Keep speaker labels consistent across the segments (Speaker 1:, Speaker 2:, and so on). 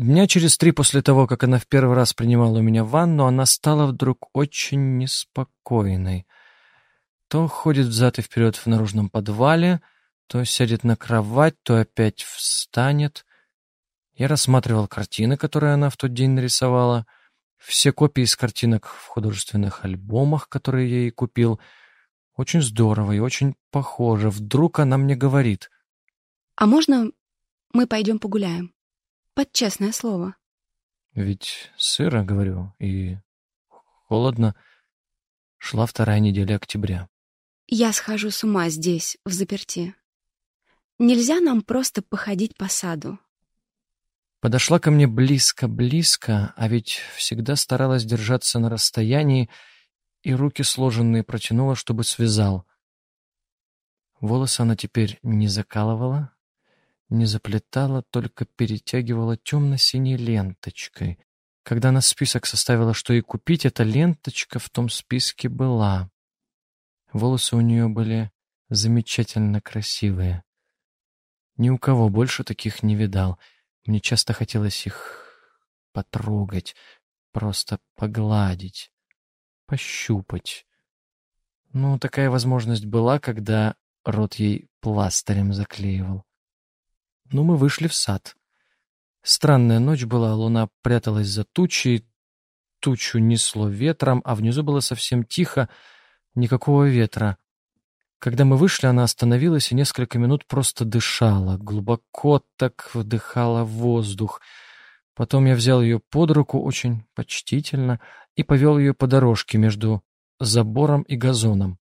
Speaker 1: Дня через три после того, как она в первый раз принимала у меня ванну, она стала вдруг очень неспокойной. То ходит взад и вперед в наружном подвале, то сядет на кровать, то опять встанет. Я рассматривал картины, которые она в тот день нарисовала, все копии из картинок в художественных альбомах, которые я ей купил. Очень здорово и очень похоже. Вдруг она мне говорит.
Speaker 2: «А можно мы пойдем погуляем? Под честное слово».
Speaker 1: Ведь сыро, говорю, и холодно. Шла вторая неделя октября.
Speaker 2: «Я схожу с ума здесь, в заперти. Нельзя нам просто походить по саду.
Speaker 1: Подошла ко мне близко-близко, а ведь всегда старалась держаться на расстоянии, и руки сложенные протянула, чтобы связал. Волосы она теперь не закалывала, не заплетала, только перетягивала темно-синей ленточкой. Когда она список составила, что и купить, эта ленточка в том списке была. Волосы у нее были замечательно красивые. Ни у кого больше таких не видал. Мне часто хотелось их потрогать, просто погладить, пощупать. Ну, такая возможность была, когда рот ей пластырем заклеивал. Ну, мы вышли в сад. Странная ночь была, луна пряталась за тучей, тучу несло ветром, а внизу было совсем тихо, никакого ветра. Когда мы вышли, она остановилась и несколько минут просто дышала, глубоко так вдыхала воздух. Потом я взял ее под руку очень почтительно и повел ее по дорожке между забором и газоном.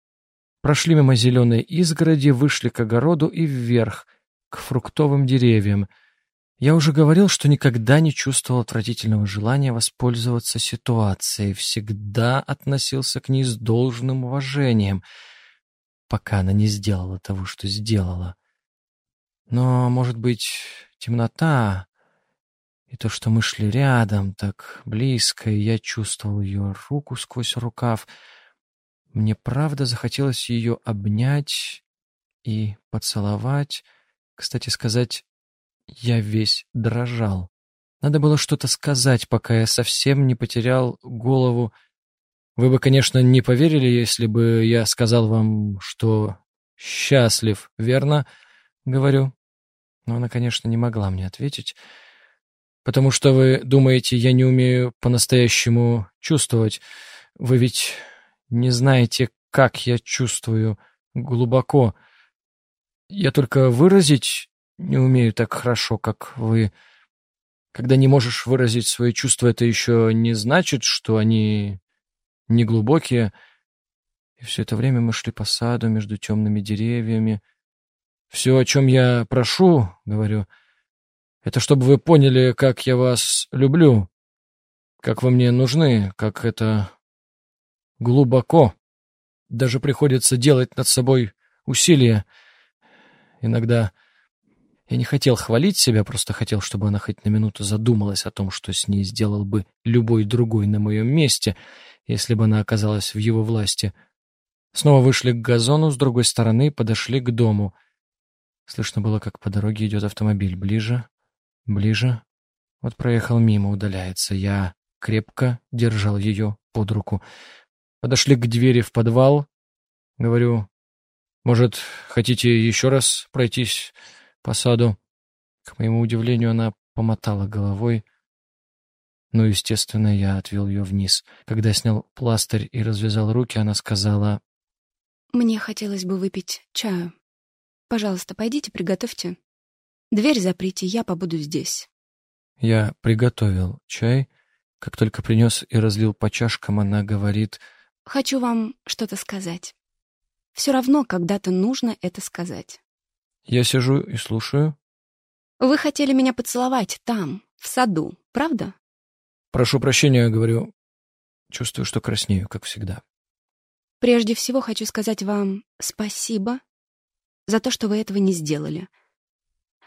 Speaker 1: Прошли мимо зеленой изгороди, вышли к огороду и вверх, к фруктовым деревьям. Я уже говорил, что никогда не чувствовал отвратительного желания воспользоваться ситуацией, всегда относился к ней с должным уважением — пока она не сделала того, что сделала. Но, может быть, темнота и то, что мы шли рядом, так близко, и я чувствовал ее руку сквозь рукав, мне правда захотелось ее обнять и поцеловать. Кстати сказать, я весь дрожал. Надо было что-то сказать, пока я совсем не потерял голову вы бы, конечно, не поверили, если бы я сказал вам, что счастлив, верно? Говорю. Но она, конечно, не могла мне ответить, потому что вы думаете, я не умею по-настоящему чувствовать. Вы ведь не знаете, как я чувствую глубоко. Я только выразить не умею так хорошо, как вы. Когда не можешь выразить свои чувства, это еще не значит, что они неглубокие. И все это время мы шли по саду между темными деревьями. Все, о чем я прошу, говорю, это чтобы вы поняли, как я вас люблю, как вы мне нужны, как это глубоко. Даже приходится делать над собой усилия. Иногда я не хотел хвалить себя, просто хотел, чтобы она хоть на минуту задумалась о том, что с ней сделал бы любой другой на моем месте, если бы она оказалась в его власти. Снова вышли к газону с другой стороны подошли к дому. Слышно было, как по дороге идет автомобиль. Ближе, ближе. Вот проехал мимо, удаляется. Я крепко держал ее под руку. Подошли к двери в подвал. Говорю, может, хотите еще раз пройтись по саду? К моему удивлению, она помотала головой. Ну, естественно, я отвел ее вниз. Когда снял пластырь и развязал руки, она сказала...
Speaker 2: «Мне хотелось бы выпить чаю. Пожалуйста, пойдите, приготовьте. Дверь заприте, я побуду здесь».
Speaker 1: Я приготовил чай. Как только принес и разлил по чашкам, она говорит...
Speaker 2: «Хочу вам что-то сказать. Все равно когда-то нужно это сказать».
Speaker 1: Я сижу и слушаю.
Speaker 2: «Вы хотели меня поцеловать там, в саду, правда?»
Speaker 1: Прошу прощения, говорю. Чувствую, что краснею, как всегда.
Speaker 2: Прежде всего хочу сказать вам спасибо за то, что вы этого не сделали.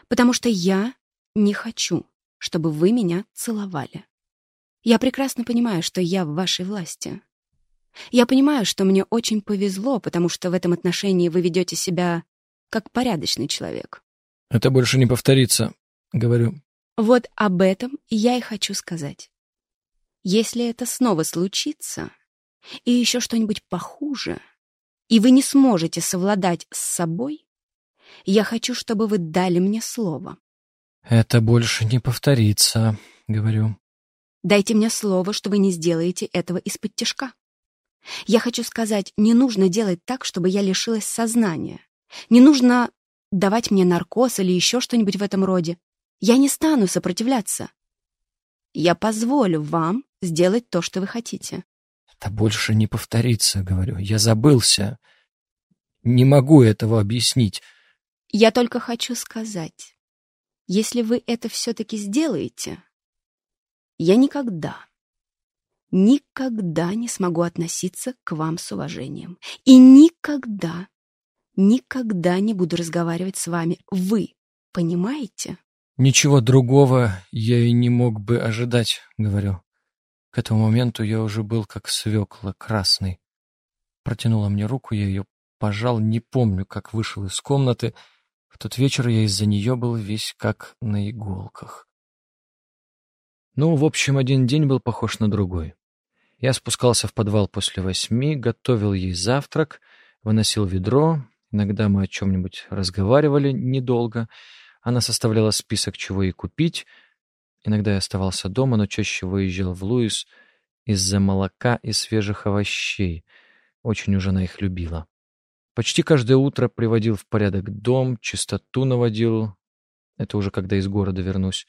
Speaker 2: Потому что я не хочу, чтобы вы меня целовали. Я прекрасно понимаю, что я в вашей власти. Я понимаю, что мне очень повезло, потому что в этом отношении вы ведете себя как порядочный человек.
Speaker 1: Это больше не повторится, говорю.
Speaker 2: Вот об этом я и хочу сказать. Если это снова случится, и еще что-нибудь похуже, и вы не сможете совладать с собой, я хочу, чтобы вы дали мне слово.
Speaker 1: «Это больше не повторится», — говорю.
Speaker 2: Дайте мне слово, что вы не сделаете этого из-под тяжка. Я хочу сказать, не нужно делать так, чтобы я лишилась сознания. Не нужно давать мне наркоз или еще что-нибудь в этом роде. Я не стану сопротивляться. Я позволю вам сделать то, что вы хотите.
Speaker 1: Это больше не повторится, говорю. Я забылся. Не могу этого объяснить.
Speaker 2: Я только хочу сказать, если вы это все-таки сделаете, я никогда, никогда не смогу относиться к вам с уважением. И никогда, никогда не буду разговаривать с вами. Вы понимаете?
Speaker 1: Ничего другого я и не мог бы ожидать, говорю. К этому моменту я уже был как свекла, красный. Протянула мне руку, я ее пожал, не помню, как вышел из комнаты. В тот вечер я из-за нее был весь как на иголках. Ну, в общем, один день был похож на другой. Я спускался в подвал после восьми, готовил ей завтрак, выносил ведро. Иногда мы о чем-нибудь разговаривали недолго. Она составляла список, чего ей купить — Иногда я оставался дома, но чаще выезжал в Луис из-за молока и свежих овощей. Очень уж она их любила. Почти каждое утро приводил в порядок дом, чистоту наводил. Это уже когда из города вернусь.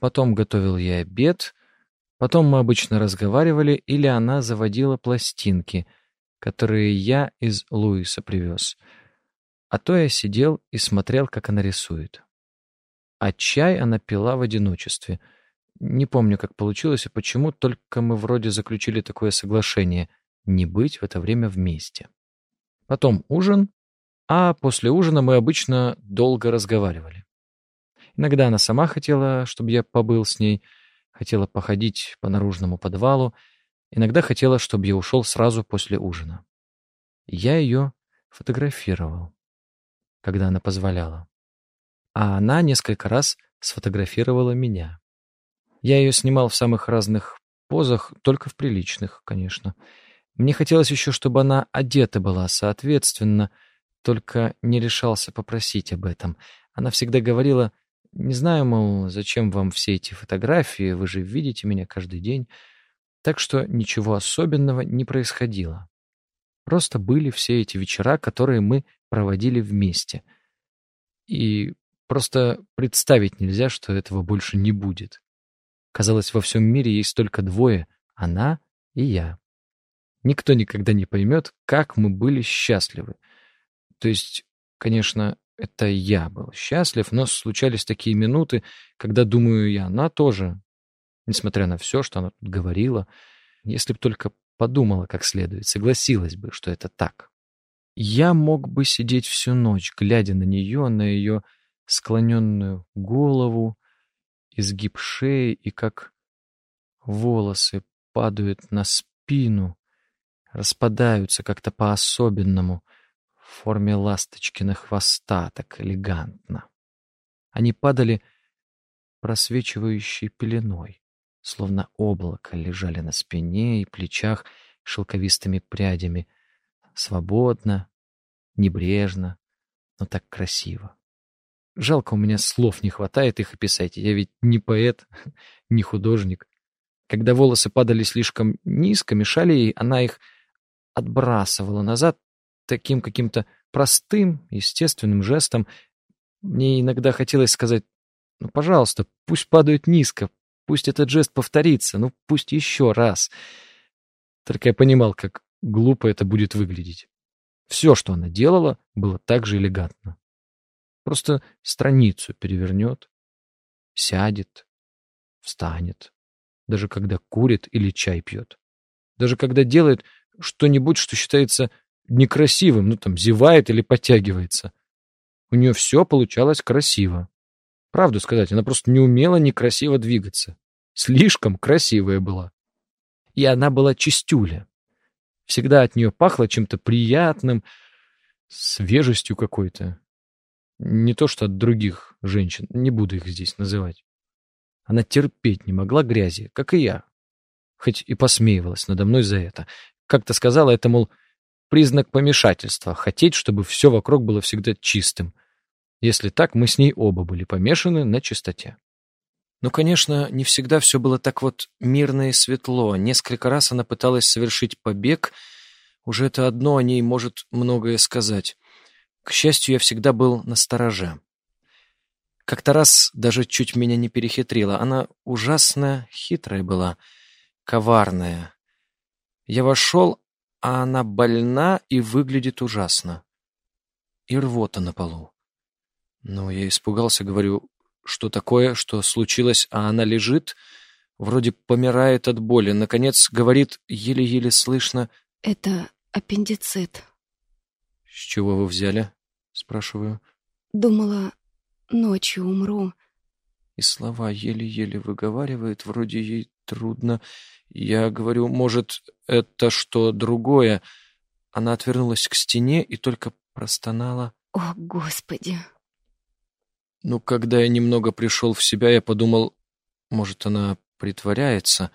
Speaker 1: Потом готовил я обед. Потом мы обычно разговаривали, или она заводила пластинки, которые я из Луиса привез. А то я сидел и смотрел, как она рисует а чай она пила в одиночестве. Не помню, как получилось и почему, только мы вроде заключили такое соглашение — не быть в это время вместе. Потом ужин, а после ужина мы обычно долго разговаривали. Иногда она сама хотела, чтобы я побыл с ней, хотела походить по наружному подвалу, иногда хотела, чтобы я ушел сразу после ужина. Я ее фотографировал, когда она позволяла а она несколько раз сфотографировала меня. Я ее снимал в самых разных позах, только в приличных, конечно. Мне хотелось еще, чтобы она одета была соответственно, только не решался попросить об этом. Она всегда говорила, не знаю, мол, зачем вам все эти фотографии, вы же видите меня каждый день. Так что ничего особенного не происходило. Просто были все эти вечера, которые мы проводили вместе. И Просто представить нельзя, что этого больше не будет. Казалось, во всем мире есть только двое — она и я. Никто никогда не поймет, как мы были счастливы. То есть, конечно, это я был счастлив, но случались такие минуты, когда, думаю, и она тоже, несмотря на все, что она тут говорила, если бы только подумала как следует, согласилась бы, что это так. Я мог бы сидеть всю ночь, глядя на нее, на ее склоненную голову, изгиб шеи и как волосы падают на спину, распадаются как-то по-особенному в форме ласточки на хвоста, так элегантно. Они падали просвечивающей пеленой, словно облако лежали на спине и плечах шелковистыми прядями, свободно, небрежно, но так красиво. Жалко, у меня слов не хватает их описать. Я ведь не поэт, не художник. Когда волосы падали слишком низко, мешали ей, она их отбрасывала назад таким каким-то простым, естественным жестом. Мне иногда хотелось сказать, ну, пожалуйста, пусть падают низко, пусть этот жест повторится, ну, пусть еще раз. Только я понимал, как глупо это будет выглядеть. Все, что она делала, было так же элегантно. Просто страницу перевернет, сядет, встанет. Даже когда курит или чай пьет. Даже когда делает что-нибудь, что считается некрасивым, ну там зевает или подтягивается. У нее все получалось красиво. Правду сказать, она просто не умела некрасиво двигаться. Слишком красивая была. И она была чистюля. Всегда от нее пахло чем-то приятным, свежестью какой-то. Не то что от других женщин, не буду их здесь называть. Она терпеть не могла грязи, как и я. Хоть и посмеивалась надо мной за это. Как-то сказала это, мол, признак помешательства, хотеть, чтобы все вокруг было всегда чистым. Если так, мы с ней оба были помешаны на чистоте. Но, конечно, не всегда все было так вот мирно и светло. Несколько раз она пыталась совершить побег. Уже это одно о ней может многое сказать. К счастью, я всегда был на стороже. Как-то раз даже чуть меня не перехитрила. Она ужасно хитрая была, коварная. Я вошел, а она больна и выглядит ужасно. И рвота на полу. Ну, я испугался, говорю, что такое, что случилось, а она лежит, вроде помирает от боли. Наконец, говорит, еле-еле слышно.
Speaker 2: «Это аппендицит».
Speaker 1: «С чего вы взяли?» — спрашиваю.
Speaker 2: «Думала, ночью умру».
Speaker 1: И слова еле-еле выговаривает, вроде ей трудно. Я говорю, может, это что другое? Она отвернулась к стене и только простонала.
Speaker 2: «О, Господи!»
Speaker 1: Ну, когда я немного пришел в себя, я подумал, может, она притворяется.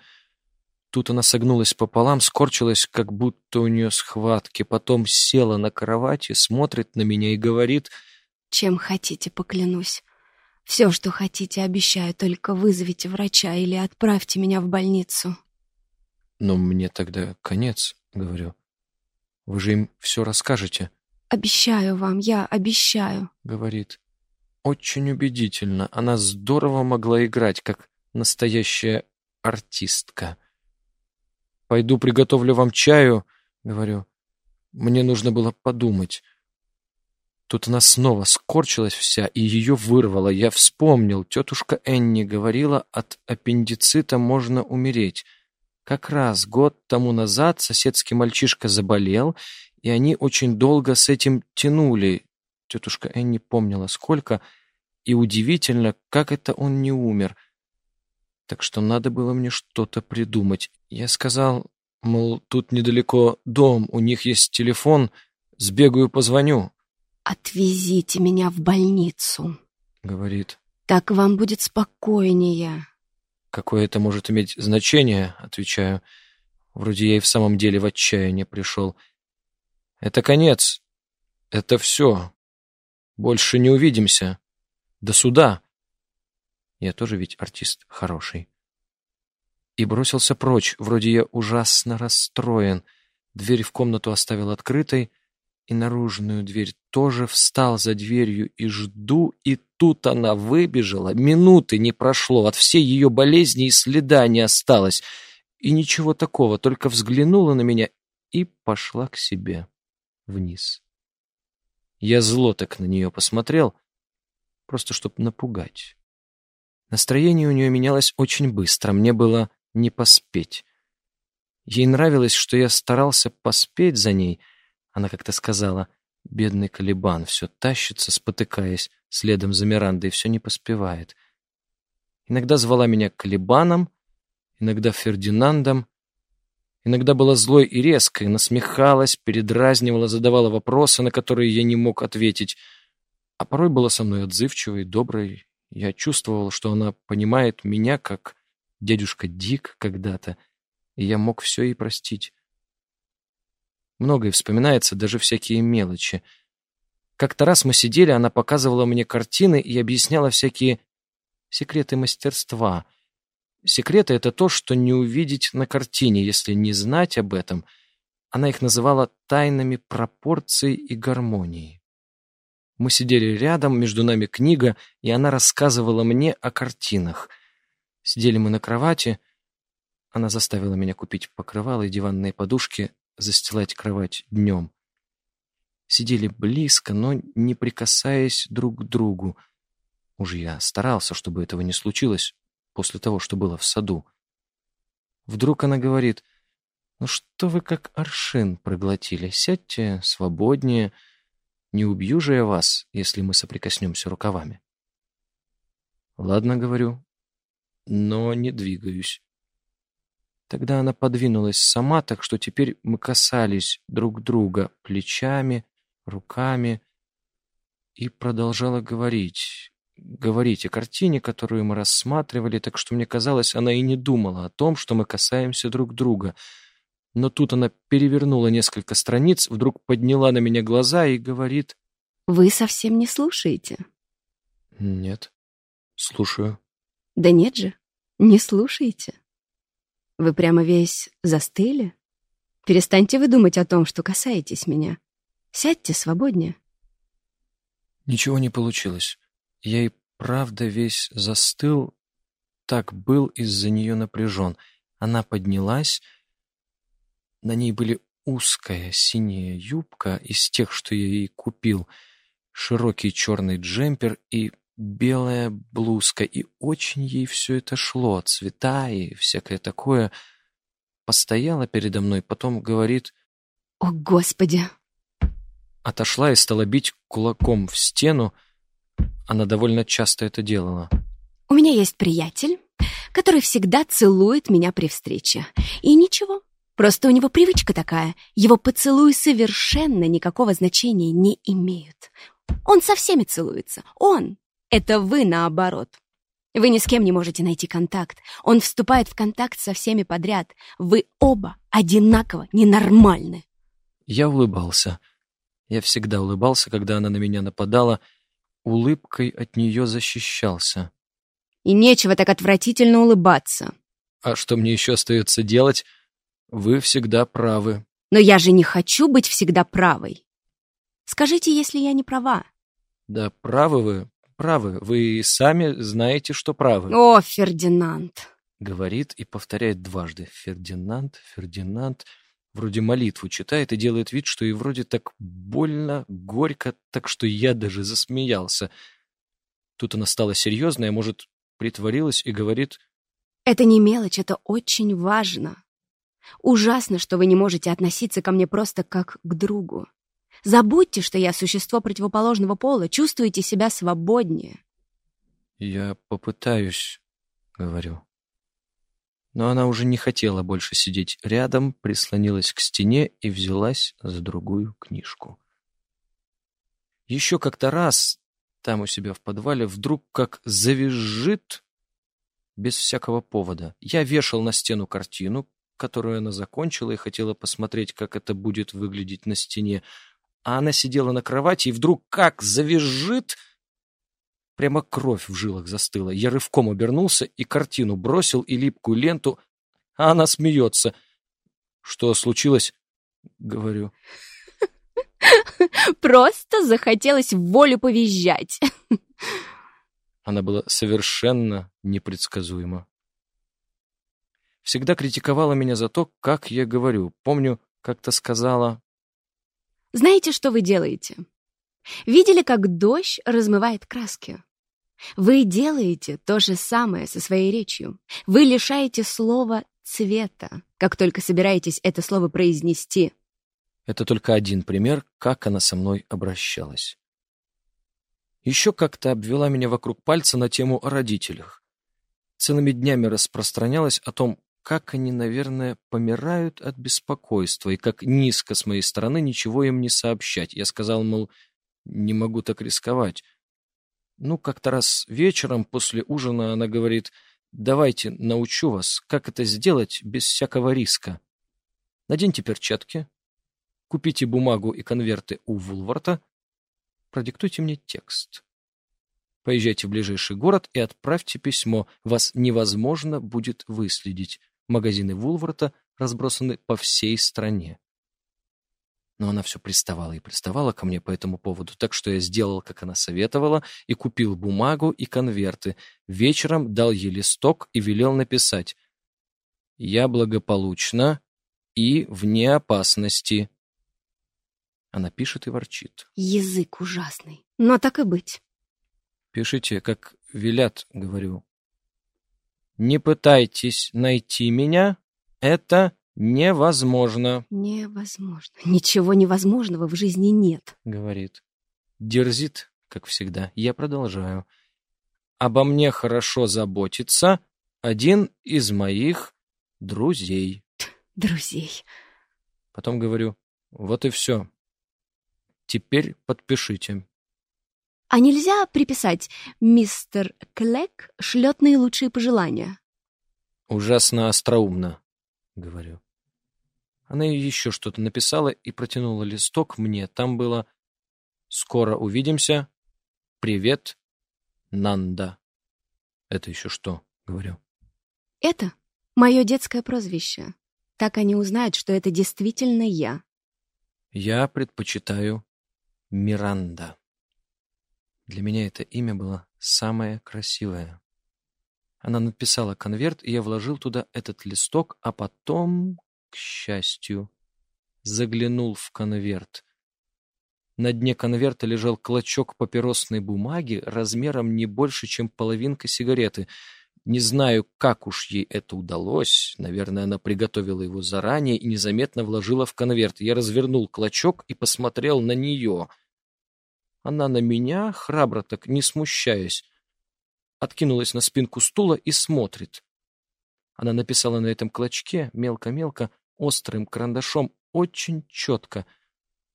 Speaker 1: Тут она согнулась пополам, скорчилась, как будто у нее схватки, потом села на кровати, смотрит на меня и говорит...
Speaker 2: «Чем хотите, поклянусь. Все, что хотите, обещаю, только вызовите врача или отправьте меня в больницу».
Speaker 1: «Но мне тогда конец», — говорю. «Вы же им все расскажете».
Speaker 2: «Обещаю вам, я обещаю», —
Speaker 1: говорит. Очень убедительно. Она здорово могла играть, как настоящая артистка. «Пойду приготовлю вам чаю», — говорю. Мне нужно было подумать. Тут она снова скорчилась вся, и ее вырвало. Я вспомнил, тетушка Энни говорила, от аппендицита можно умереть. Как раз год тому назад соседский мальчишка заболел, и они очень долго с этим тянули. Тетушка Энни помнила, сколько, и удивительно, как это он не умер. Так что надо было мне что-то придумать. Я сказал, мол, тут недалеко дом, у них есть телефон, сбегаю, позвоню.
Speaker 2: «Отвезите меня в больницу», —
Speaker 1: говорит.
Speaker 2: «Так вам будет спокойнее».
Speaker 1: «Какое это может иметь значение?» — отвечаю. Вроде я и в самом деле в отчаяние пришел. «Это конец. Это все. Больше не увидимся. До суда. Я тоже ведь артист хороший. И бросился прочь, вроде я ужасно расстроен. Дверь в комнату оставил открытой, и наружную дверь тоже встал за дверью и жду, и тут она выбежала. Минуты не прошло, от всей ее болезни и следа не осталось. И ничего такого, только взглянула на меня и пошла к себе вниз. Я зло так на нее посмотрел, просто чтобы напугать. Настроение у нее менялось очень быстро, мне было не поспеть. Ей нравилось, что я старался поспеть за ней. Она как-то сказала, бедный Калибан все тащится, спотыкаясь, следом за Мирандой, все не поспевает. Иногда звала меня Калибаном, иногда Фердинандом, Иногда была злой и резкой, насмехалась, передразнивала, задавала вопросы, на которые я не мог ответить. А порой была со мной отзывчивой, доброй. Я чувствовал, что она понимает меня, как дядюшка Дик когда-то, и я мог все ей простить. Многое вспоминается, даже всякие мелочи. Как-то раз мы сидели, она показывала мне картины и объясняла всякие секреты мастерства — Секреты — это то, что не увидеть на картине, если не знать об этом. Она их называла тайнами пропорций и гармонии. Мы сидели рядом, между нами книга, и она рассказывала мне о картинах. Сидели мы на кровати. Она заставила меня купить покрывало и диванные подушки, застилать кровать днем. Сидели близко, но не прикасаясь друг к другу. Уж я старался, чтобы этого не случилось, после того, что было в саду. Вдруг она говорит, «Ну что вы как аршин проглотили? Сядьте свободнее. Не убью же я вас, если мы соприкоснемся рукавами». «Ладно, — говорю, — но не двигаюсь». Тогда она подвинулась сама, так что теперь мы касались друг друга плечами, руками и продолжала говорить. говорить о картине, которую мы рассматривали, так что мне казалось, она и не думала о том, что мы касаемся друг друга. Но тут она перевернула несколько страниц, вдруг подняла на меня глаза и говорит...
Speaker 2: «Вы совсем не слушаете?»
Speaker 1: «Нет, слушаю».
Speaker 2: «Да нет же, не слушаете. Вы прямо весь застыли? Перестаньте вы думать о том, что касаетесь меня. Сядьте свободнее».
Speaker 1: Ничего не получилось. Я и правда весь застыл, так был из-за нее напряжен. Она поднялась, на ней были узкая синяя юбка из тех, что я ей купил, широкий черный джемпер и белая блузка, и очень ей все это шло, цвета и всякое такое. Постояла передо мной, потом говорит...
Speaker 2: «О, Господи!»
Speaker 1: Отошла и стала бить кулаком в стену, она довольно часто это делала.
Speaker 2: «У меня есть приятель, который всегда целует меня при встрече. И ничего, просто у него привычка такая. Его поцелуи совершенно никакого значения не имеют. Он со всеми целуется. Он. Это вы наоборот. Вы ни с кем не можете найти контакт. Он вступает в контакт со всеми подряд. Вы оба одинаково ненормальны.
Speaker 1: Я улыбался. Я всегда улыбался, когда она на меня нападала, улыбкой от нее защищался.
Speaker 2: И нечего так отвратительно улыбаться.
Speaker 1: А что мне еще остается делать? Вы всегда правы.
Speaker 2: Но я же не хочу быть всегда правой. Скажите, если я не права.
Speaker 1: Да правы вы, правы. Вы сами знаете, что правы.
Speaker 2: О, Фердинанд.
Speaker 1: Говорит и повторяет дважды. Фердинанд, Фердинанд вроде молитву читает и делает вид, что и вроде так больно, горько, так что я даже засмеялся. Тут она стала серьезная, может, притворилась и говорит...
Speaker 2: «Это не мелочь, это очень важно. Ужасно, что вы не можете относиться ко мне просто как к другу. Забудьте, что я существо противоположного пола, чувствуйте себя свободнее».
Speaker 1: «Я попытаюсь», — говорю. Но она уже не хотела больше сидеть рядом, прислонилась к стене и взялась за другую книжку. Еще как-то раз там у себя в подвале вдруг как завизжит без всякого повода. Я вешал на стену картину, которую она закончила и хотела посмотреть, как это будет выглядеть на стене. А она сидела на кровати и вдруг как завизжит Прямо кровь в жилах застыла. Я рывком обернулся и картину бросил и липкую ленту, а она смеется. «Что случилось?» — говорю.
Speaker 2: «Просто захотелось в волю повизжать».
Speaker 1: Она была совершенно непредсказуема. Всегда критиковала меня за то, как я говорю. Помню, как-то сказала...
Speaker 2: «Знаете, что вы делаете? Видели, как дождь размывает краски? Вы делаете то же самое со своей речью. Вы лишаете слова цвета, как только собираетесь это слово произнести.
Speaker 1: Это только один пример, как она со мной обращалась. Еще как-то обвела меня вокруг пальца на тему о родителях. Целыми днями распространялась о том, как они, наверное, помирают от беспокойства, и как низко с моей стороны ничего им не сообщать. Я сказал, мол, не могу так рисковать. Ну, как-то раз вечером после ужина она говорит, давайте научу вас, как это сделать без всякого риска. Наденьте перчатки, купите бумагу и конверты у Вулварта, продиктуйте мне текст. Поезжайте в ближайший город и отправьте письмо. Вас невозможно будет выследить. Магазины Вулварта разбросаны по всей стране. Но она все приставала и приставала ко мне по этому поводу, так что я сделал, как она советовала, и купил бумагу и конверты. Вечером дал ей листок и велел написать «Я благополучна и вне опасности». Она пишет и ворчит.
Speaker 2: Язык ужасный, но так и быть.
Speaker 1: Пишите, как велят, говорю. Не пытайтесь найти меня, это «Невозможно»,
Speaker 2: «Невозможно. Ничего невозможного в жизни нет», —
Speaker 1: говорит. Дерзит, как всегда. Я продолжаю. «Обо мне хорошо заботится один из моих друзей».
Speaker 2: «Друзей».
Speaker 1: Потом говорю, вот и все. Теперь подпишите.
Speaker 2: А нельзя приписать «Мистер Клек шлет наилучшие пожелания»?
Speaker 1: Ужасно остроумно, говорю. Она еще что-то написала и протянула листок мне. Там было «Скоро увидимся. Привет, Нанда». Это еще что, говорю.
Speaker 2: Это мое детское прозвище. Так они узнают, что это действительно я.
Speaker 1: Я предпочитаю Миранда. Для меня это имя было самое красивое. Она написала конверт, и я вложил туда этот листок, а потом, к счастью, заглянул в конверт. На дне конверта лежал клочок папиросной бумаги размером не больше, чем половинка сигареты. Не знаю, как уж ей это удалось. Наверное, она приготовила его заранее и незаметно вложила в конверт. Я развернул клочок и посмотрел на нее. Она на меня, храбро так, не смущаясь, откинулась на спинку стула и смотрит. Она написала на этом клочке мелко-мелко, острым карандашом, очень четко.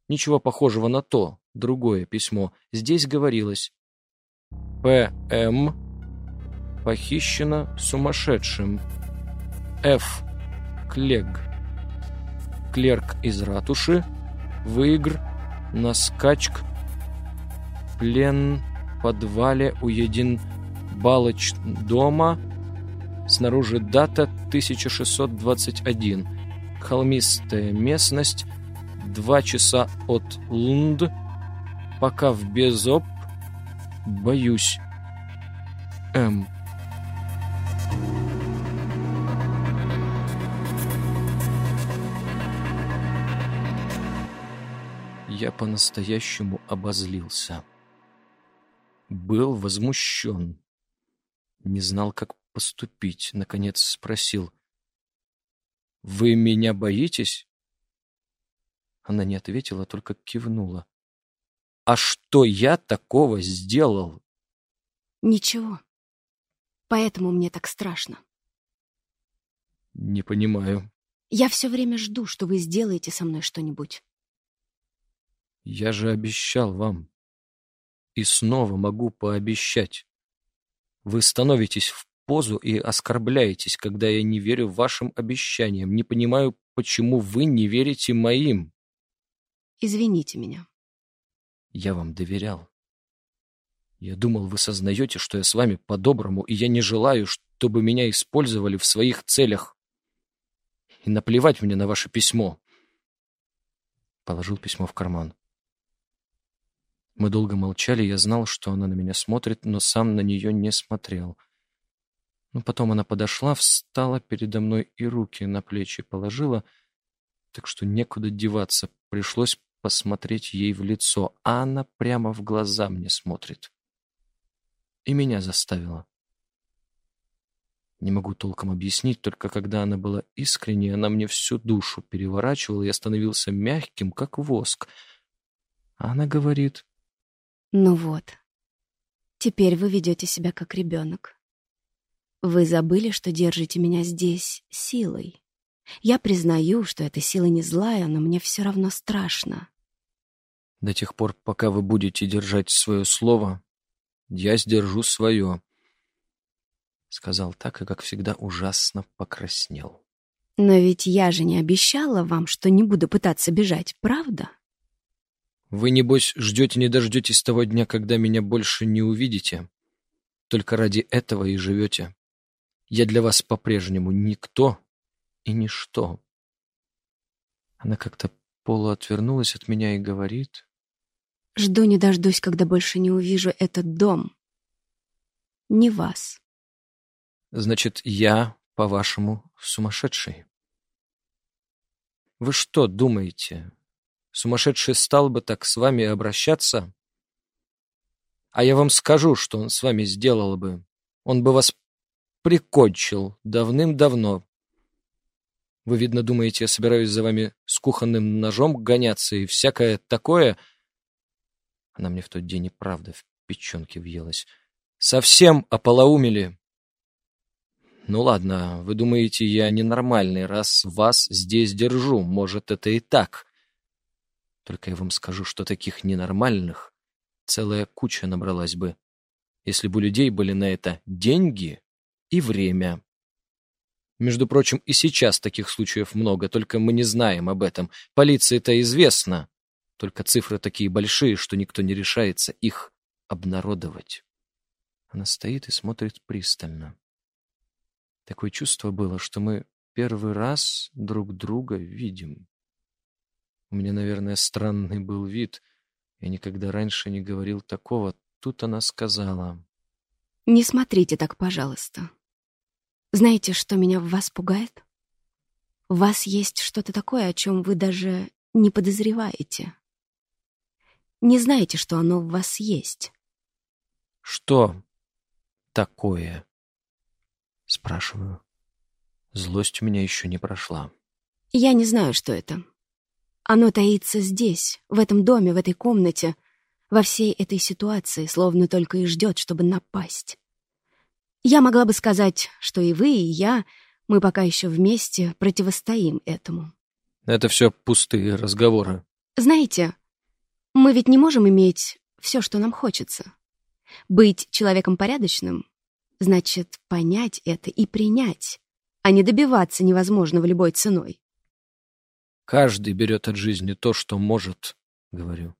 Speaker 1: Ничего похожего на то, другое письмо. Здесь говорилось «П.М. похищена сумасшедшим. Ф. Клег. Клерк из ратуши. Выигр. Наскачк. Плен. Подвале уедин Балыч дома. Снаружи дата 1621. Холмистая местность. Два часа от Лунд. Пока в Безоп. Боюсь. М. Я по-настоящему обозлился. Был возмущен. Не знал, как поступить. Наконец спросил. «Вы меня боитесь?» Она не ответила, только кивнула. «А что я такого сделал?»
Speaker 2: Ничего. Поэтому мне так страшно.
Speaker 1: «Не понимаю».
Speaker 2: Я все время жду, что вы сделаете со мной что-нибудь.
Speaker 1: «Я же обещал вам. И снова могу пообещать. Вы становитесь в позу и оскорбляетесь, когда я не верю вашим обещаниям. Не понимаю, почему вы не верите моим.
Speaker 2: Извините меня.
Speaker 1: Я вам доверял. Я думал, вы сознаете, что я с вами по-доброму, и я не желаю, чтобы меня использовали в своих целях. И наплевать мне на ваше письмо. Положил письмо в карман. Мы долго молчали, я знал, что она на меня смотрит, но сам на нее не смотрел. Но потом она подошла, встала передо мной и руки на плечи положила, так что некуда деваться, пришлось посмотреть ей в лицо, а она прямо в глаза мне смотрит. И меня заставила. Не могу толком объяснить, только когда она была искренней, она мне всю душу переворачивала, я становился мягким, как воск. А она говорит,
Speaker 2: ну вот. Теперь вы ведете себя как ребенок. Вы забыли, что держите меня здесь силой. Я признаю, что эта сила не злая, но мне все равно страшно.
Speaker 1: До тех пор, пока вы будете держать свое слово, я сдержу свое. Сказал так и, как всегда, ужасно покраснел.
Speaker 2: Но ведь я же не обещала вам, что не буду пытаться бежать, правда?
Speaker 1: Вы, небось, ждете не дождетесь того дня, когда меня больше не увидите. Только ради этого и живете. Я для вас по-прежнему никто и ничто. Она как-то полуотвернулась от меня и говорит...
Speaker 2: Жду не дождусь, когда больше не увижу этот дом. Не вас.
Speaker 1: Значит, я, по-вашему, сумасшедший? Вы что думаете, Сумасшедший стал бы так с вами обращаться? А я вам скажу, что он с вами сделал бы. Он бы вас прикончил давным-давно. Вы, видно, думаете, я собираюсь за вами с кухонным ножом гоняться и всякое такое? Она мне в тот день и правда в печенке въелась. Совсем ополоумели. Ну ладно, вы думаете, я ненормальный, раз вас здесь держу. Может, это и так. Только я вам скажу, что таких ненормальных Целая куча набралась бы, если бы у людей были на это деньги и время. Между прочим, и сейчас таких случаев много, только мы не знаем об этом. Полиции это известно, только цифры такие большие, что никто не решается их обнародовать. Она стоит и смотрит пристально. Такое чувство было, что мы первый раз друг друга видим. У меня, наверное, странный был вид. Я никогда раньше не говорил такого. Тут она сказала.
Speaker 2: «Не смотрите так, пожалуйста. Знаете, что меня в вас пугает? В вас есть что-то такое, о чем вы даже не подозреваете. Не знаете, что оно в вас есть.
Speaker 1: Что такое? Спрашиваю. Злость у меня еще не прошла.
Speaker 2: Я не знаю, что это. Оно таится здесь, в этом доме, в этой комнате, во всей этой ситуации, словно только и ждет, чтобы напасть. Я могла бы сказать, что и вы, и я, мы пока еще вместе противостоим этому.
Speaker 1: Это все пустые разговоры.
Speaker 2: Знаете, мы ведь не можем иметь все, что нам хочется. Быть человеком порядочным значит понять это и принять, а не добиваться невозможного любой ценой.
Speaker 1: Каждый берет от жизни то, что может, говорю.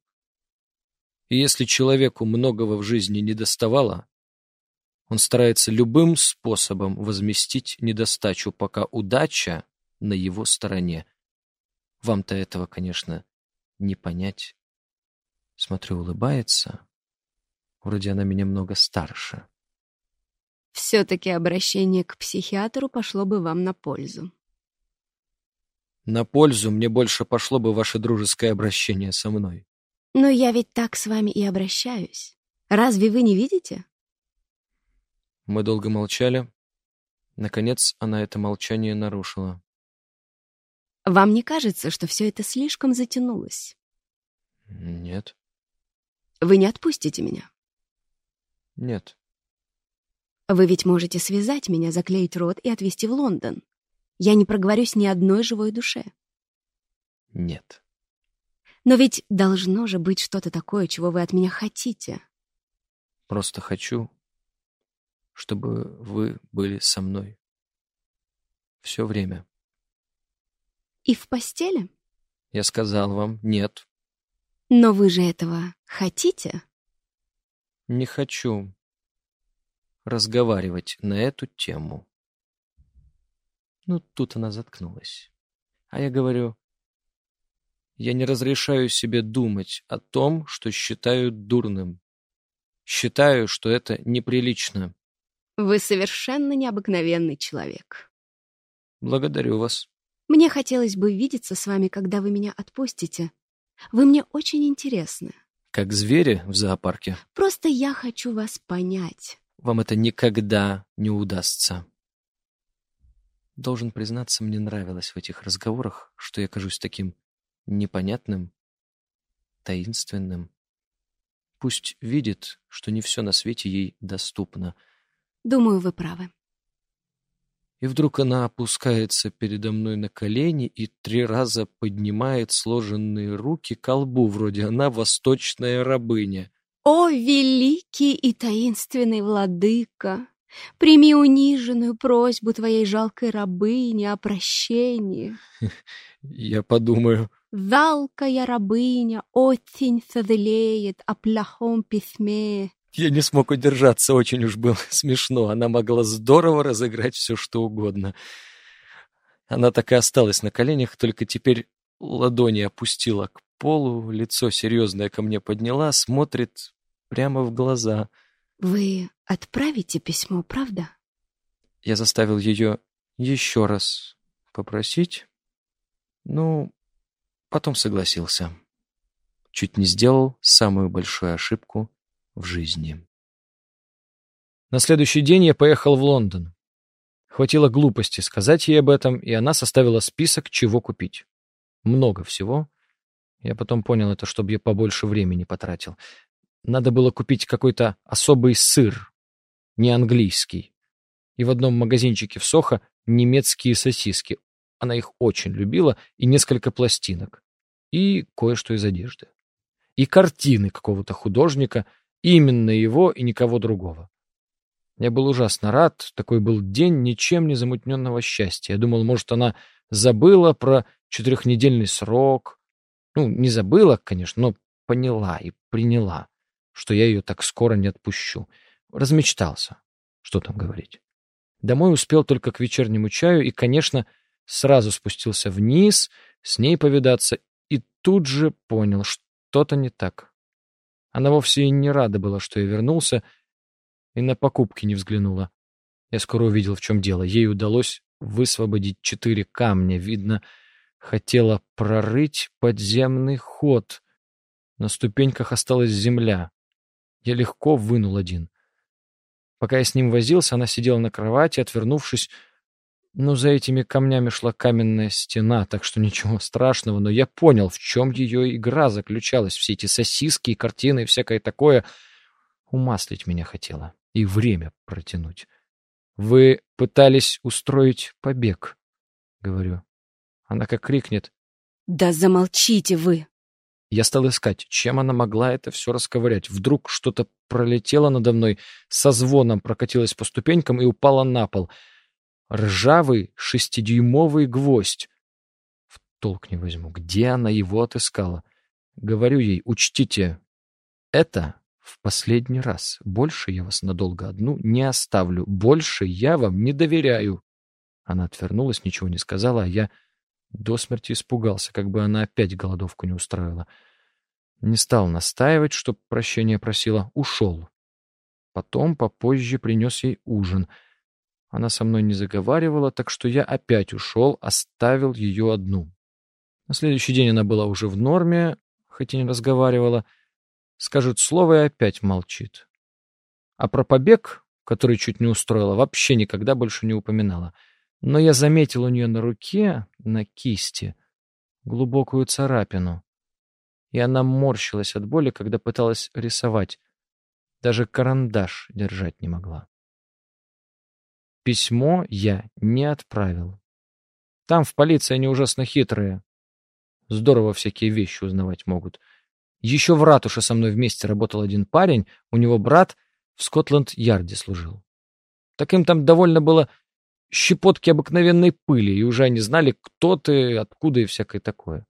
Speaker 1: И если человеку многого в жизни не доставало, он старается любым способом возместить недостачу, пока удача на его стороне. Вам-то этого, конечно, не понять. Смотрю, улыбается. Вроде она меня много старше.
Speaker 2: Все-таки обращение к психиатру пошло бы вам на пользу.
Speaker 1: На пользу мне больше пошло бы ваше дружеское обращение со мной.
Speaker 2: Но я ведь так с вами и обращаюсь. Разве вы не видите?
Speaker 1: Мы долго молчали. Наконец она это молчание нарушила.
Speaker 2: «Вам не кажется, что все это слишком затянулось?»
Speaker 1: «Нет».
Speaker 2: «Вы не отпустите меня?»
Speaker 1: «Нет».
Speaker 2: «Вы ведь можете связать меня, заклеить рот и отвезти в Лондон. Я не проговорюсь ни одной живой душе».
Speaker 1: «Нет».
Speaker 2: «Но ведь должно же быть что-то такое, чего вы от меня хотите».
Speaker 1: «Просто хочу, чтобы вы были со мной. Все время.
Speaker 2: И в постели?
Speaker 1: Я сказал вам нет.
Speaker 2: Но вы же этого хотите?
Speaker 1: Не хочу разговаривать на эту тему. Ну, тут она заткнулась. А я говорю, я не разрешаю себе думать о том, что считаю дурным. Считаю, что это неприлично.
Speaker 2: Вы совершенно необыкновенный человек.
Speaker 1: Благодарю вас.
Speaker 2: Мне хотелось бы видеться с вами, когда вы меня отпустите. Вы мне очень интересны.
Speaker 1: Как звери в зоопарке.
Speaker 2: Просто я хочу вас понять.
Speaker 1: Вам это никогда не удастся. Должен признаться, мне нравилось в этих разговорах, что я кажусь таким непонятным, таинственным. Пусть видит, что не все на свете ей доступно —
Speaker 2: Думаю, вы правы.
Speaker 1: И вдруг она опускается передо мной на колени и три раза поднимает сложенные руки к колбу, вроде она восточная рабыня.
Speaker 2: «О, великий и таинственный владыка! Прими униженную просьбу твоей жалкой рабыни о прощении!»
Speaker 1: Я подумаю.
Speaker 2: «Жалкая рабыня очень сожалеет о плохом письме,
Speaker 1: я не смог удержаться, очень уж было смешно. Она могла здорово разыграть все, что угодно. Она так и осталась на коленях, только теперь ладони опустила к полу, лицо серьезное ко мне подняла, смотрит прямо в глаза.
Speaker 2: «Вы отправите письмо, правда?»
Speaker 1: Я заставил ее еще раз попросить. Ну, потом согласился. Чуть не сделал самую большую ошибку в жизни. На следующий день я поехал в Лондон. Хватило глупости сказать ей об этом, и она составила список, чего купить. Много всего. Я потом понял это, чтобы я побольше времени потратил. Надо было купить какой-то особый сыр, не английский. И в одном магазинчике в Сохо немецкие сосиски. Она их очень любила, и несколько пластинок. И кое-что из одежды. и картины какого-то художника, именно его и никого другого. Я был ужасно рад, такой был день ничем не замутненного счастья. Я думал, может, она забыла про четырехнедельный срок. Ну, не забыла, конечно, но поняла и приняла, что я ее так скоро не отпущу. Размечтался. Что там говорить. Домой успел только к вечернему чаю и, конечно, сразу спустился вниз, с ней повидаться, и тут же понял, что-то не так. Она вовсе и не рада была, что я вернулся, и на покупки не взглянула. Я скоро увидел, в чем дело. Ей удалось высвободить четыре камня. Видно, хотела прорыть подземный ход. На ступеньках осталась земля. Я легко вынул один. Пока я с ним возился, она сидела на кровати, отвернувшись. Ну, за этими камнями шла каменная стена, так что ничего страшного, но я понял, в чем ее игра заключалась. Все эти сосиски и картины и всякое такое. Умаслить меня хотела и время протянуть. Вы пытались устроить побег, говорю. Она как крикнет.
Speaker 2: Да замолчите вы!
Speaker 1: Я стал искать, чем она могла это все расковырять. Вдруг что-то пролетело надо мной, со звоном прокатилось по ступенькам и упало на пол. Ржавый шестидюймовый гвоздь. В толк не возьму, где она его отыскала. Говорю ей, учтите, это в последний раз. Больше я вас надолго одну не оставлю. Больше я вам не доверяю. Она отвернулась, ничего не сказала, а я до смерти испугался, как бы она опять голодовку не устроила. Не стал настаивать, чтоб прощения просила, ушел. Потом попозже принес ей ужин. Она со мной не заговаривала, так что я опять ушел, оставил ее одну. На следующий день она была уже в норме, хоть и не разговаривала. Скажет слово и опять молчит. А про побег, который чуть не устроила, вообще никогда больше не упоминала — но я заметил у нее на руке, на кисти, глубокую царапину. И она морщилась от боли, когда пыталась рисовать. Даже карандаш держать не могла. Письмо я не отправил. Там в полиции они ужасно хитрые. Здорово всякие вещи узнавать могут. Еще в ратуше со мной вместе работал один парень, у него брат в Скотланд-Ярде служил. Так им там довольно было щепотки обыкновенной пыли, и уже они знали, кто ты, откуда и всякое такое.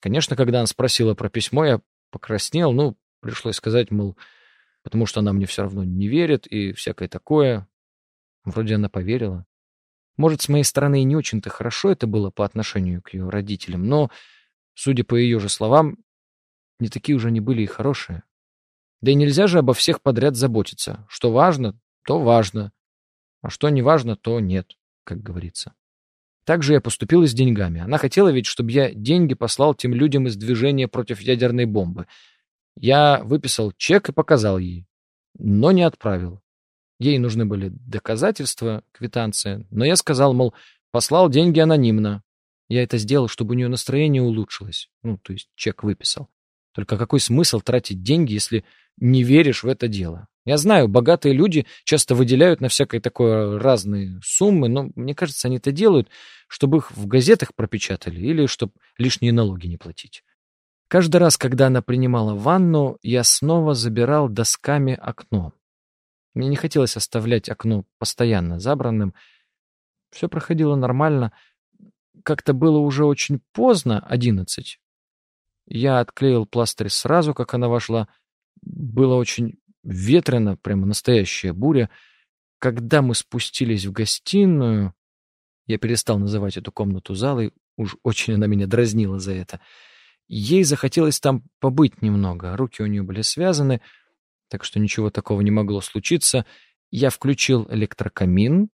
Speaker 1: Конечно, когда она спросила про письмо, я покраснел, ну, пришлось сказать, мол, потому что она мне все равно не верит и всякое такое. Вроде она поверила. Может, с моей стороны и не очень-то хорошо это было по отношению к ее родителям, но, судя по ее же словам, не такие уже они были и хорошие. Да и нельзя же обо всех подряд заботиться. Что важно, то важно. А что не важно, то нет, как говорится. Так же я поступил и с деньгами. Она хотела ведь, чтобы я деньги послал тем людям из движения против ядерной бомбы. Я выписал чек и показал ей, но не отправил. Ей нужны были доказательства, квитанция, но я сказал, мол, послал деньги анонимно. Я это сделал, чтобы у нее настроение улучшилось. Ну, то есть чек выписал. Только какой смысл тратить деньги, если не веришь в это дело? Я знаю, богатые люди часто выделяют на всякое такое разные суммы, но мне кажется, они это делают, чтобы их в газетах пропечатали или чтобы лишние налоги не платить. Каждый раз, когда она принимала ванну, я снова забирал досками окно. Мне не хотелось оставлять окно постоянно забранным. Все проходило нормально. Как-то было уже очень поздно, одиннадцать. Я отклеил пластырь сразу, как она вошла. Было очень ветрено, прямо настоящая буря. Когда мы спустились в гостиную, я перестал называть эту комнату залой, уж очень она меня дразнила за это. Ей захотелось там побыть немного, руки у нее были связаны, так что ничего такого не могло случиться. Я включил электрокамин.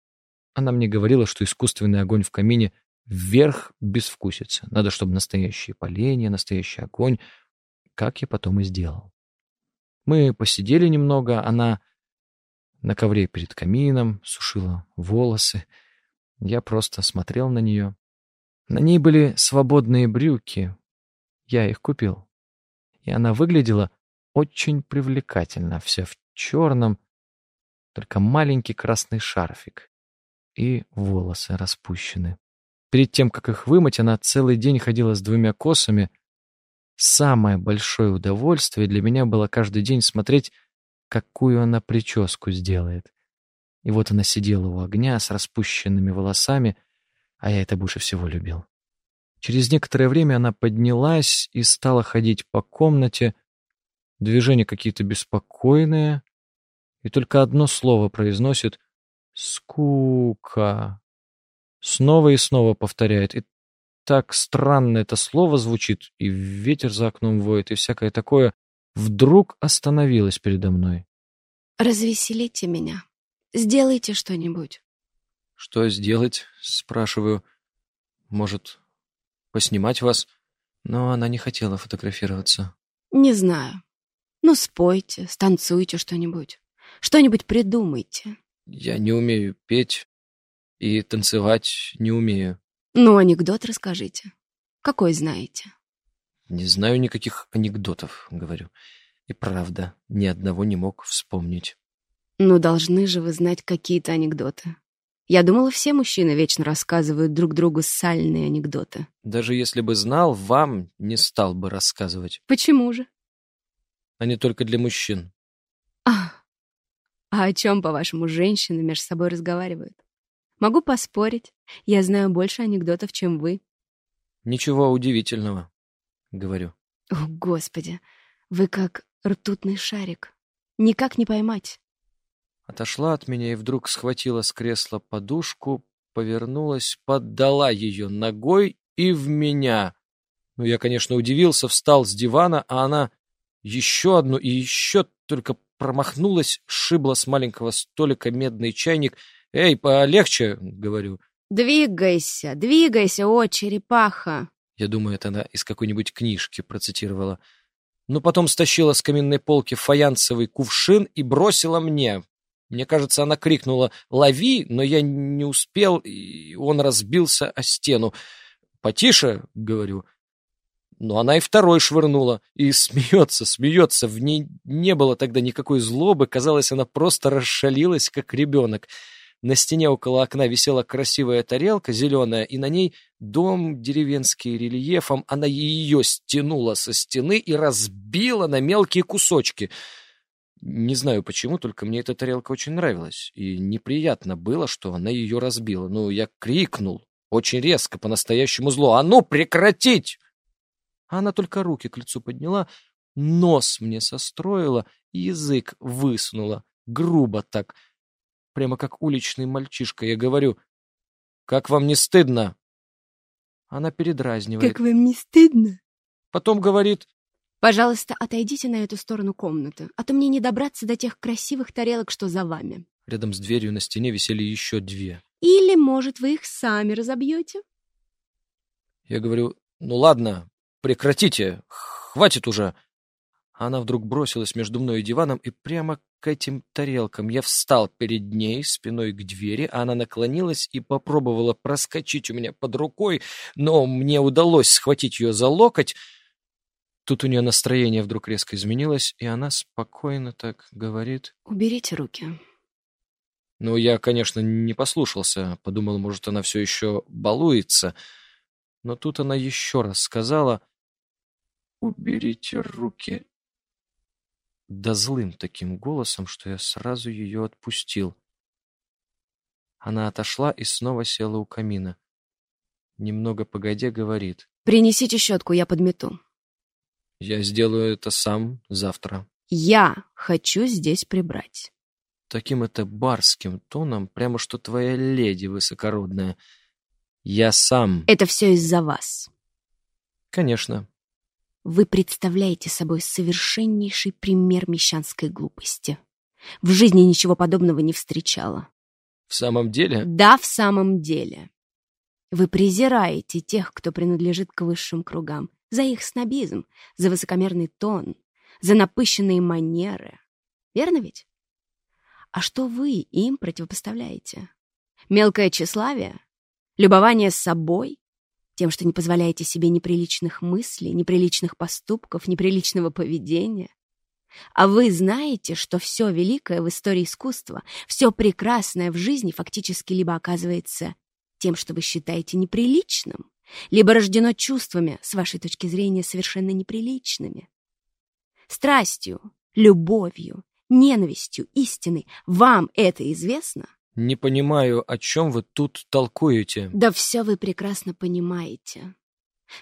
Speaker 1: Она мне говорила, что искусственный огонь в камине вверх безвкусица. Надо, чтобы настоящие поленья, настоящий огонь, как я потом и сделал. Мы посидели немного, она на ковре перед камином сушила волосы. Я просто смотрел на нее. На ней были свободные брюки. Я их купил. И она выглядела очень привлекательно, вся в черном, только маленький красный шарфик. И волосы распущены. Перед тем, как их вымыть, она целый день ходила с двумя косами, Самое большое удовольствие для меня было каждый день смотреть, какую она прическу сделает. И вот она сидела у огня с распущенными волосами, а я это больше всего любил. Через некоторое время она поднялась и стала ходить по комнате, движения какие-то беспокойные, и только одно слово произносит «скука». Снова и снова повторяет, и так странно это слово звучит, и ветер за окном воет, и всякое такое, вдруг остановилась передо мной.
Speaker 2: «Развеселите меня. Сделайте что-нибудь».
Speaker 1: «Что сделать?» — спрашиваю. «Может, поснимать вас?» Но она не хотела фотографироваться.
Speaker 2: «Не знаю. Ну, спойте, станцуйте что-нибудь. Что-нибудь придумайте».
Speaker 1: «Я не умею петь и танцевать не умею».
Speaker 2: «Ну, анекдот расскажите. Какой знаете?»
Speaker 1: «Не знаю никаких анекдотов», — говорю. И правда, ни одного не мог вспомнить.
Speaker 2: «Ну, должны же вы знать какие-то анекдоты. Я думала, все мужчины вечно рассказывают друг другу сальные анекдоты».
Speaker 1: «Даже если бы знал, вам не стал бы рассказывать».
Speaker 2: «Почему же?»
Speaker 1: «Они только для мужчин».
Speaker 2: «А, а о чем, по-вашему, женщины между собой разговаривают?» Могу поспорить. Я знаю больше анекдотов, чем вы.
Speaker 1: Ничего удивительного, говорю.
Speaker 2: О, Господи, вы как ртутный шарик. Никак не поймать.
Speaker 1: Отошла от меня и вдруг схватила с кресла подушку, повернулась, поддала ее ногой и в меня. Ну, я, конечно, удивился, встал с дивана, а она еще одну и еще только промахнулась, шибла с маленького столика медный чайник — «Эй, полегче», — говорю.
Speaker 2: «Двигайся, двигайся, о, черепаха!»
Speaker 1: Я думаю, это она из какой-нибудь книжки процитировала. Но потом стащила с каминной полки фаянсовый кувшин и бросила мне. Мне кажется, она крикнула «Лови!», но я не успел, и он разбился о стену. «Потише», — говорю. Но она и второй швырнула. И смеется, смеется. В ней не было тогда никакой злобы. Казалось, она просто расшалилась, как ребенок. На стене около окна висела красивая тарелка, зеленая, и на ней дом деревенский рельефом. Она ее стянула со стены и разбила на мелкие кусочки. Не знаю почему, только мне эта тарелка очень нравилась. И неприятно было, что она ее разбила. Ну, я крикнул, очень резко, по-настоящему зло. «А ну, прекратить!» Она только руки к лицу подняла, нос мне состроила язык высунула. Грубо так — прямо как уличный мальчишка. Я говорю, «Как вам не стыдно?» Она передразнивает.
Speaker 2: «Как вам не стыдно?»
Speaker 1: Потом говорит,
Speaker 2: «Пожалуйста, отойдите на эту сторону комнаты, а то мне не добраться до тех красивых тарелок, что за вами».
Speaker 1: Рядом с дверью на стене висели еще две.
Speaker 2: «Или, может, вы их сами разобьете?»
Speaker 1: Я говорю, «Ну ладно, прекратите, хватит уже». Она вдруг бросилась между мной и диваном и прямо к этим тарелкам. Я встал перед ней, спиной к двери, а она наклонилась и попробовала проскочить у меня под рукой, но мне удалось схватить ее за локоть. Тут у нее настроение вдруг резко изменилось, и она спокойно так говорит.
Speaker 2: «Уберите руки».
Speaker 1: Ну, я, конечно, не послушался. Подумал, может, она все еще балуется. Но тут она еще раз сказала «Уберите руки» да злым таким голосом, что я сразу ее отпустил. Она отошла и снова села у камина. Немного погодя говорит.
Speaker 2: «Принесите щетку, я подмету».
Speaker 1: «Я сделаю это сам завтра».
Speaker 2: «Я хочу здесь прибрать».
Speaker 1: Таким это барским тоном, прямо что твоя леди высокородная. «Я сам».
Speaker 2: «Это все из-за вас».
Speaker 1: «Конечно.
Speaker 2: Вы представляете собой совершеннейший пример мещанской глупости. В жизни ничего подобного не встречала.
Speaker 1: В самом деле?
Speaker 2: Да, в самом деле. Вы презираете тех, кто принадлежит к высшим кругам, за их снобизм, за высокомерный тон, за напыщенные манеры. Верно ведь? А что вы им противопоставляете? Мелкое тщеславие? Любование собой? Тем, что не позволяете себе неприличных мыслей, неприличных поступков, неприличного поведения. А вы знаете, что все великое в истории искусства, все прекрасное в жизни фактически либо оказывается тем, что вы считаете неприличным, либо рождено чувствами, с вашей точки зрения, совершенно неприличными. Страстью, любовью, ненавистью, истиной. Вам это известно?
Speaker 1: Не понимаю, о чем вы тут толкуете.
Speaker 2: Да все вы прекрасно понимаете.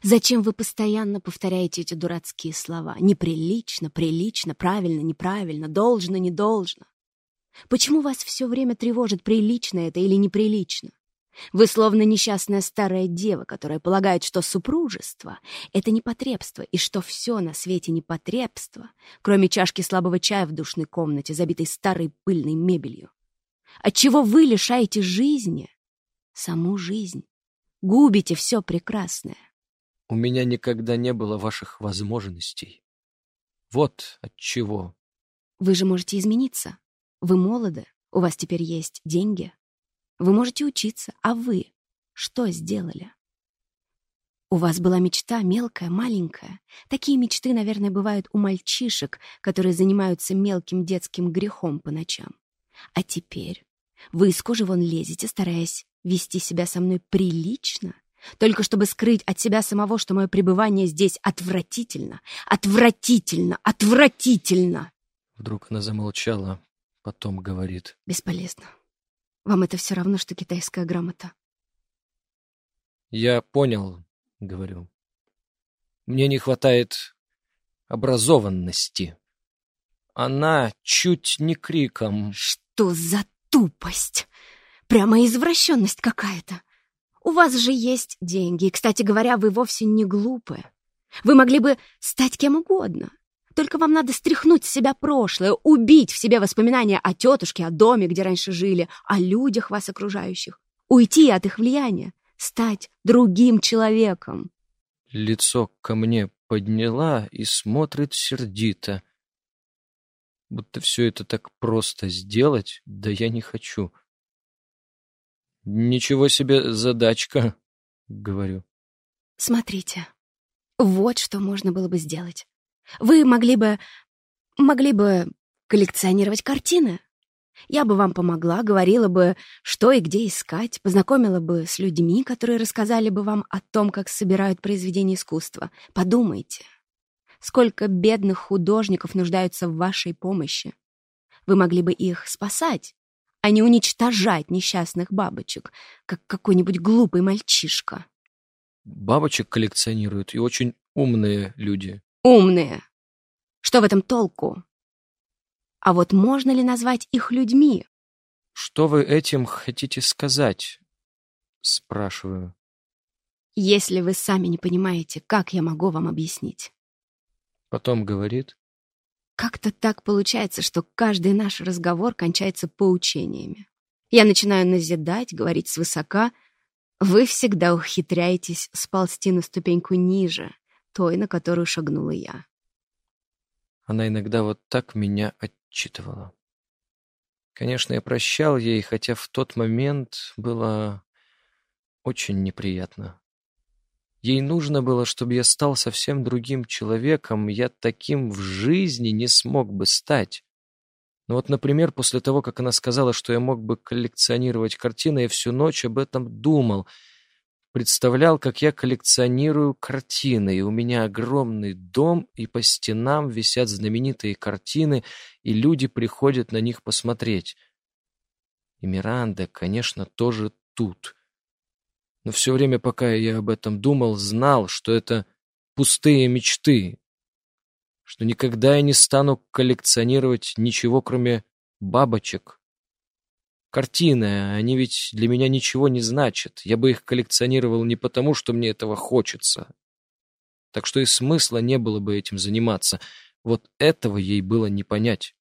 Speaker 2: Зачем вы постоянно повторяете эти дурацкие слова? Неприлично, прилично, правильно, неправильно, должно, не должно. Почему вас все время тревожит, прилично это или неприлично? Вы словно несчастная старая дева, которая полагает, что супружество — это непотребство, и что все на свете непотребство, кроме чашки слабого чая в душной комнате, забитой старой пыльной мебелью. Отчего вы лишаете жизни, саму жизнь, губите все прекрасное.
Speaker 1: У меня никогда не было ваших возможностей. Вот от чего.
Speaker 2: Вы же можете измениться. Вы молоды, у вас теперь есть деньги. Вы можете учиться, а вы что сделали? У вас была мечта мелкая, маленькая. Такие мечты, наверное, бывают у мальчишек, которые занимаются мелким детским грехом по ночам. А теперь вы из кожи вон лезете, стараясь вести себя со мной прилично, только чтобы скрыть от себя самого, что мое пребывание здесь отвратительно, отвратительно, отвратительно.
Speaker 1: Вдруг она замолчала, потом говорит.
Speaker 2: Бесполезно. Вам это все равно, что китайская грамота.
Speaker 1: Я понял, говорю. Мне не хватает образованности. Она чуть не криком.
Speaker 2: Что за тупость? Прямо извращенность какая-то. У вас же есть деньги. И, кстати говоря, вы вовсе не глупые. Вы могли бы стать кем угодно. Только вам надо стряхнуть с себя прошлое, убить в себе воспоминания о тетушке, о доме, где раньше жили, о людях вас окружающих, уйти от их влияния, стать другим человеком.
Speaker 1: Лицо ко мне подняла и смотрит сердито. Будто все это так просто сделать, да я не хочу. Ничего себе задачка, говорю.
Speaker 2: Смотрите, вот что можно было бы сделать. Вы могли бы... могли бы коллекционировать картины. Я бы вам помогла, говорила бы, что и где искать, познакомила бы с людьми, которые рассказали бы вам о том, как собирают произведения искусства. Подумайте, сколько бедных художников нуждаются в вашей помощи. Вы могли бы их спасать, а не уничтожать несчастных бабочек, как какой-нибудь глупый мальчишка.
Speaker 1: Бабочек коллекционируют и очень умные люди.
Speaker 2: Умные. Что в этом толку? А вот можно ли назвать их людьми?
Speaker 1: Что вы этим хотите сказать? Спрашиваю.
Speaker 2: Если вы сами не понимаете, как я могу вам объяснить?
Speaker 1: Потом говорит.
Speaker 2: Как-то так получается, что каждый наш разговор кончается поучениями. Я начинаю назидать, говорить свысока. Вы всегда ухитряетесь сползти на ступеньку ниже, той, на которую шагнула я.
Speaker 1: Она иногда вот так меня отчитывала. Конечно, я прощал ей, хотя в тот момент было очень неприятно. Ей нужно было, чтобы я стал совсем другим человеком, я таким в жизни не смог бы стать. Ну вот, например, после того, как она сказала, что я мог бы коллекционировать картины, я всю ночь об этом думал — представлял, как я коллекционирую картины, и у меня огромный дом, и по стенам висят знаменитые картины, и люди приходят на них посмотреть. И Миранда, конечно, тоже тут. Но все время, пока я об этом думал, знал, что это пустые мечты, что никогда я не стану коллекционировать ничего, кроме бабочек, Картины, они ведь для меня ничего не значат. Я бы их коллекционировал не потому, что мне этого хочется. Так что и смысла не было бы этим заниматься. Вот этого ей было не понять.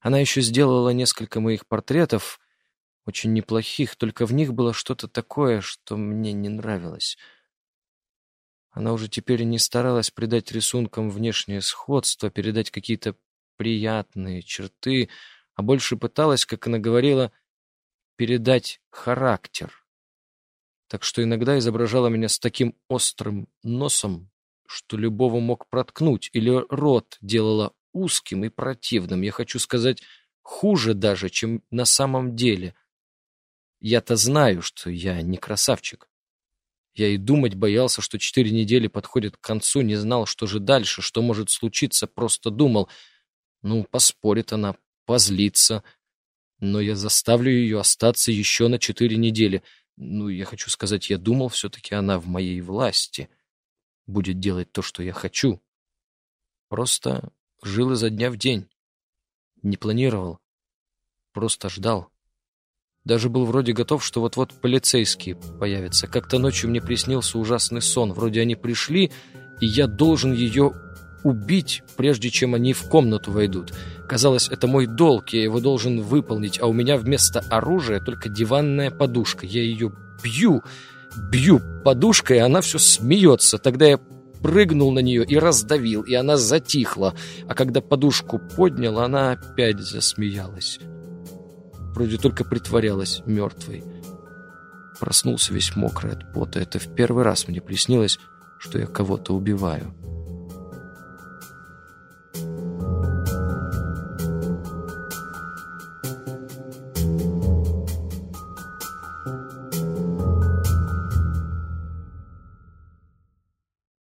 Speaker 1: Она еще сделала несколько моих портретов, очень неплохих, только в них было что-то такое, что мне не нравилось. Она уже теперь не старалась придать рисункам внешнее сходство, передать какие-то приятные черты, а больше пыталась, как она говорила, передать характер. Так что иногда изображала меня с таким острым носом, что любого мог проткнуть, или рот делала узким и противным. Я хочу сказать, хуже даже, чем на самом деле. Я-то знаю, что я не красавчик. Я и думать боялся, что четыре недели подходят к концу, не знал, что же дальше, что может случиться, просто думал, ну, поспорит она, позлится, но я заставлю ее остаться еще на четыре недели. Ну, я хочу сказать, я думал, все-таки она в моей власти, будет делать то, что я хочу. Просто жил изо дня в день, не планировал, просто ждал. Даже был вроде готов, что вот-вот полицейские появятся. Как-то ночью мне приснился ужасный сон. Вроде они пришли, и я должен ее убить, прежде чем они в комнату войдут. Казалось, это мой долг, я его должен выполнить, а у меня вместо оружия только диванная подушка. Я ее бью, бью подушкой, и она все смеется. Тогда я прыгнул на нее и раздавил, и она затихла. А когда подушку поднял, она опять засмеялась. Вроде только притворялась мертвой. Проснулся весь мокрый от пота. Это в первый раз мне приснилось, что я кого-то убиваю.